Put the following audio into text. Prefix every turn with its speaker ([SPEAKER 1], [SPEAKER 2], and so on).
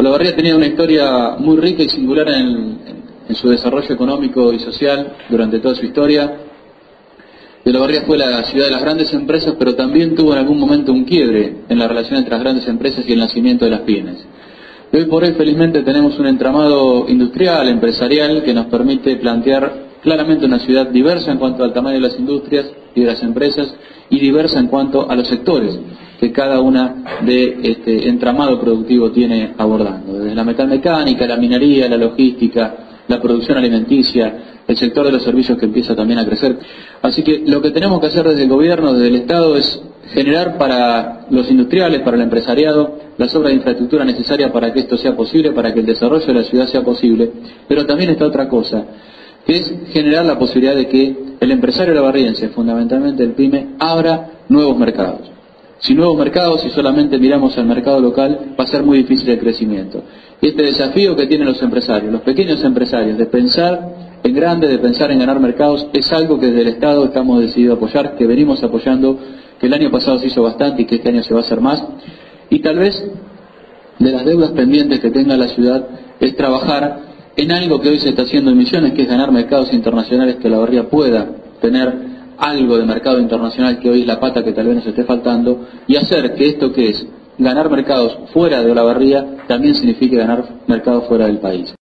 [SPEAKER 1] Olavarría tenía una historia muy rica y singular en, su desarrollo económico y social durante toda su historia. Olavarría fue la ciudad de las grandes empresas, pero también tuvo en algún momento un quiebre en la relación entre las grandes empresas y el nacimiento de las pymes. Hoy por hoy, felizmente, tenemos un entramado industrial, empresarial, que nos permite plantear claramente una ciudad diversa en cuanto al tamaño de las industrias y de las empresas y diversa en cuanto a los sectores que cada una de este entramado productivo tiene abordando, desde la metalmecánica, la minería, la logística, la producción alimenticia, el sector de los servicios que empieza también a crecer. Así que lo que tenemos que hacer desde el gobierno, desde el Estado, es generar para los industriales, para el empresariado, las obras de infraestructura necesarias para que esto sea posible, para que el desarrollo de la ciudad sea posible, pero también está otra cosa, que es generar la posibilidad de que el empresario lavarriense, fundamentalmente el PYME, abra nuevos mercados. Si nuevos mercados, si solamente miramos al mercado local, va a ser muy difícil el crecimiento. Y este desafío que tienen los empresarios, los pequeños empresarios, de pensar en grande, de pensar en ganar mercados, es algo que desde el Estado estamos decididos a apoyar, que venimos apoyando, que el año pasado se hizo bastante y que este año se va a hacer más. Y tal vez de las deudas pendientes que tenga la ciudad es trabajar en algo que hoy se está haciendo en Misiones, que es ganar mercados internacionales que la barría pueda tener algo de mercado internacional que hoy es la pata que tal vez nos esté faltando y hacer que esto que es ganar mercados fuera de la barría también signifique ganar mercados fuera del país.